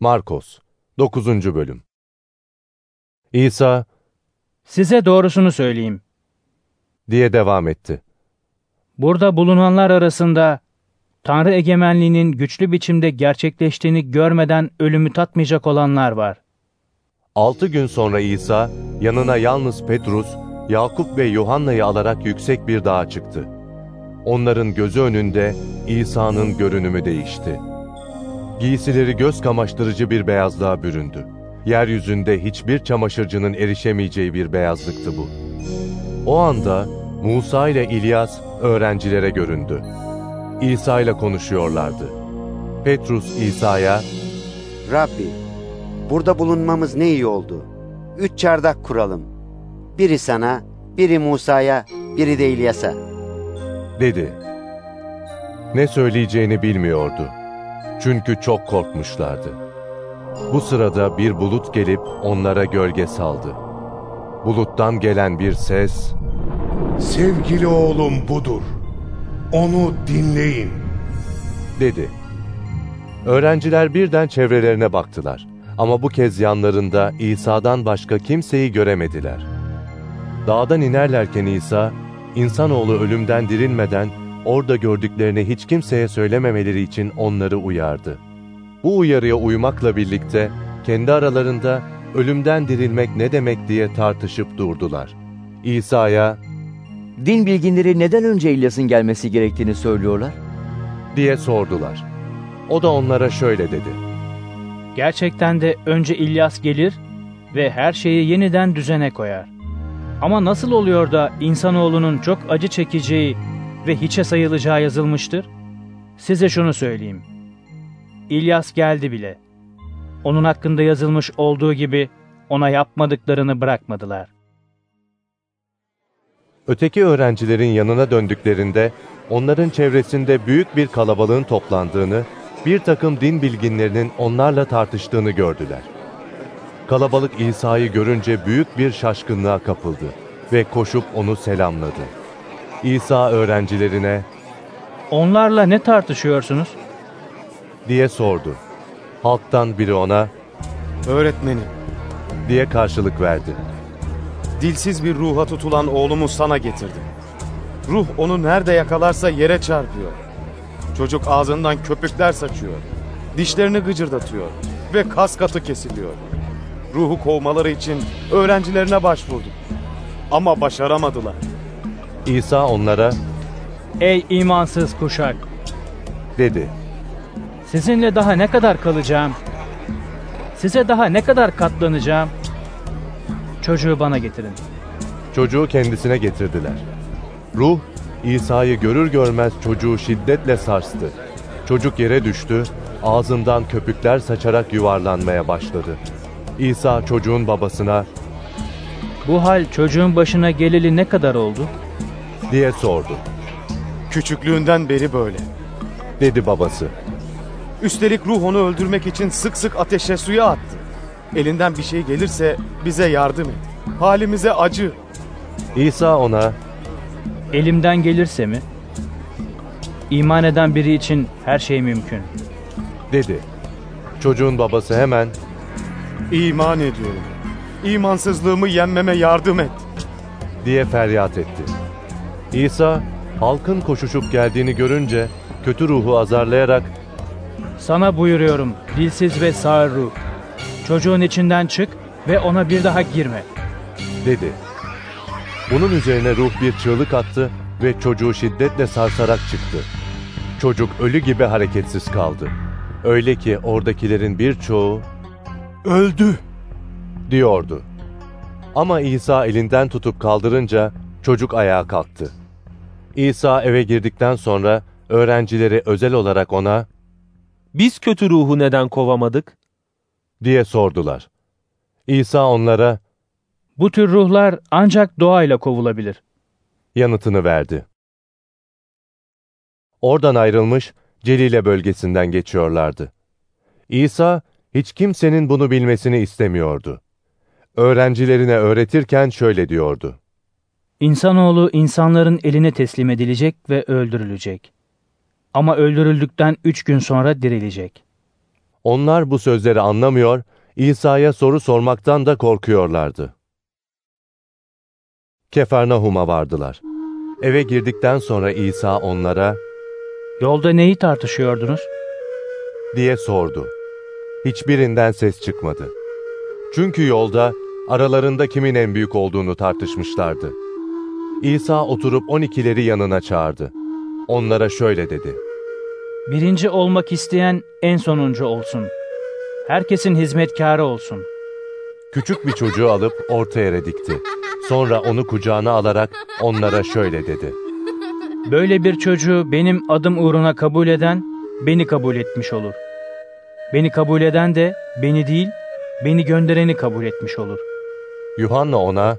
Markos 9. Bölüm İsa Size doğrusunu söyleyeyim. diye devam etti. Burada bulunanlar arasında Tanrı egemenliğinin güçlü biçimde gerçekleştiğini görmeden ölümü tatmayacak olanlar var. Altı gün sonra İsa yanına yalnız Petrus, Yakup ve Yuhanna'yı alarak yüksek bir dağa çıktı. Onların gözü önünde İsa'nın görünümü değişti. Giysileri göz kamaştırıcı bir beyazlığa büründü. Yeryüzünde hiçbir çamaşırcının erişemeyeceği bir beyazlıktı bu. O anda Musa ile İlyas öğrencilere göründü. İsa ile konuşuyorlardı. Petrus İsa'ya, Rabbi, burada bulunmamız ne iyi oldu. Üç çardak kuralım. Biri sana, biri Musa'ya, biri de İlyas'a. dedi. Ne söyleyeceğini bilmiyordu. Çünkü çok korkmuşlardı. Bu sırada bir bulut gelip onlara gölge saldı. Buluttan gelen bir ses, Sevgili oğlum budur. Onu dinleyin. dedi. Öğrenciler birden çevrelerine baktılar. Ama bu kez yanlarında İsa'dan başka kimseyi göremediler. Dağdan inerlerken İsa, insanoğlu ölümden dirilmeden orada gördüklerini hiç kimseye söylememeleri için onları uyardı. Bu uyarıya uymakla birlikte kendi aralarında ölümden dirilmek ne demek diye tartışıp durdular. İsa'ya Din bilginleri neden önce İlyas'ın gelmesi gerektiğini söylüyorlar? diye sordular. O da onlara şöyle dedi. Gerçekten de önce İlyas gelir ve her şeyi yeniden düzene koyar. Ama nasıl oluyor da insanoğlunun çok acı çekeceği ve hiçe sayılacağı yazılmıştır? Size şunu söyleyeyim. İlyas geldi bile. Onun hakkında yazılmış olduğu gibi ona yapmadıklarını bırakmadılar. Öteki öğrencilerin yanına döndüklerinde onların çevresinde büyük bir kalabalığın toplandığını, bir takım din bilginlerinin onlarla tartıştığını gördüler. Kalabalık İsa'yı görünce büyük bir şaşkınlığa kapıldı ve koşup onu selamladı. İsa öğrencilerine Onlarla ne tartışıyorsunuz? diye sordu. Halktan biri ona Öğretmenim, diye karşılık verdi. dilsiz bir ruha tutulan oğlumu sana getirdim. Ruh onu nerede yakalarsa yere çarpıyor. Çocuk ağzından köpükler saçıyor. Dişlerini gıcırdatıyor ve kas katı kesiliyor. Ruhu kovmaları için öğrencilerine başvurdum. Ama başaramadılar. İsa onlara Ey imansız kuşak! dedi. Sizinle daha ne kadar kalacağım? Size daha ne kadar katlanacağım? Çocuğu bana getirin. Çocuğu kendisine getirdiler. Ruh, İsa'yı görür görmez çocuğu şiddetle sarstı. Çocuk yere düştü, ağzından köpükler saçarak yuvarlanmaya başladı. İsa çocuğun babasına Bu hal çocuğun başına geleli ne kadar oldu? Diye sordu. Küçüklüğünden beri böyle. Dedi babası. Üstelik ruh onu öldürmek için sık sık ateşe suya attı. Elinden bir şey gelirse bize yardım et. Halimize acı. İsa ona Elimden gelirse mi? İman eden biri için her şey mümkün. dedi. Çocuğun babası hemen İman ediyorum. İmansızlığımı yenmeme yardım et. diye feryat etti. İsa halkın koşuşup geldiğini görünce kötü ruhu azarlayarak Sana buyuruyorum dilsiz ve sağır ruh. Çocuğun içinden çık ve ona bir daha girme. dedi. Bunun üzerine ruh bir çığlık attı ve çocuğu şiddetle sarsarak çıktı. Çocuk ölü gibi hareketsiz kaldı. Öyle ki oradakilerin birçoğu Öldü. diyordu. Ama İsa elinden tutup kaldırınca çocuk ayağa kalktı. İsa eve girdikten sonra öğrencileri özel olarak ona Biz kötü ruhu neden kovamadık? diye sordular. İsa onlara Bu tür ruhlar ancak doğayla kovulabilir. yanıtını verdi. Oradan ayrılmış Celile bölgesinden geçiyorlardı. İsa hiç kimsenin bunu bilmesini istemiyordu. Öğrencilerine öğretirken şöyle diyordu. İnsanoğlu insanların eline teslim edilecek ve öldürülecek. Ama öldürüldükten üç gün sonra dirilecek. Onlar bu sözleri anlamıyor, İsa'ya soru sormaktan da korkuyorlardı. Kefarnahum'a vardılar. Eve girdikten sonra İsa onlara Yolda neyi tartışıyordunuz? diye sordu. Hiçbirinden ses çıkmadı. Çünkü yolda aralarında kimin en büyük olduğunu tartışmışlardı. İsa oturup on ikileri yanına çağırdı. Onlara şöyle dedi. Birinci olmak isteyen en sonuncu olsun. Herkesin hizmetkarı olsun. Küçük bir çocuğu alıp orta yere dikti. Sonra onu kucağına alarak onlara şöyle dedi. Böyle bir çocuğu benim adım uğruna kabul eden, beni kabul etmiş olur. Beni kabul eden de beni değil, beni göndereni kabul etmiş olur. Yuhanna ona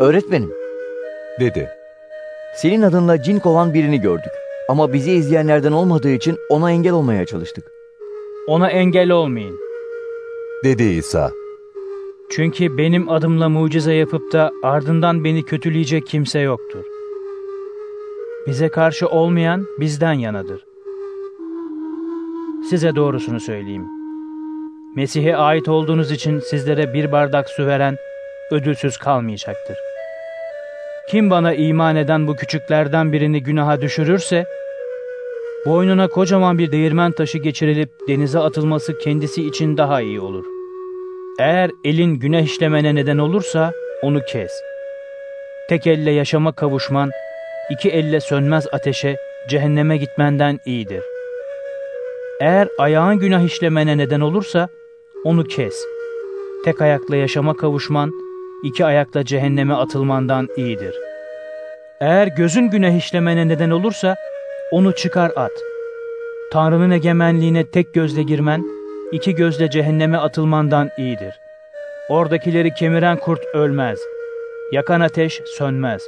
Öğretmenim, dedi. senin adınla cin kovan birini gördük. Ama bizi izleyenlerden olmadığı için ona engel olmaya çalıştık. Ona engel olmayın. Dedi İsa. Çünkü benim adımla mucize yapıp da ardından beni kötüleyecek kimse yoktur. Bize karşı olmayan bizden yanadır. Size doğrusunu söyleyeyim. Mesih'e ait olduğunuz için sizlere bir bardak su veren ödülsüz kalmayacaktır. Kim bana iman eden bu küçüklerden birini günaha düşürürse, boynuna kocaman bir değirmen taşı geçirilip denize atılması kendisi için daha iyi olur. Eğer elin günah işlemene neden olursa onu kes. Tek elle yaşama kavuşman, iki elle sönmez ateşe, cehenneme gitmenden iyidir. Eğer ayağın günah işlemene neden olursa onu kes. Tek ayakla yaşama kavuşman, iki ayakla cehenneme atılmandan iyidir. Eğer gözün günah işlemene neden olursa onu çıkar at. Tanrı'nın egemenliğine tek gözle girmen, iki gözle cehenneme atılmandan iyidir. Oradakileri kemiren kurt ölmez, yakan ateş sönmez.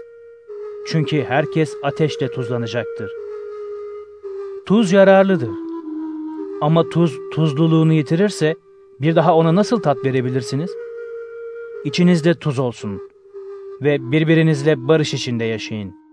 Çünkü herkes ateşle tuzlanacaktır. Tuz yararlıdır. Ama tuz tuzluluğunu yitirirse bir daha ona nasıl tat verebilirsiniz? İçinizde tuz olsun ve birbirinizle barış içinde yaşayın.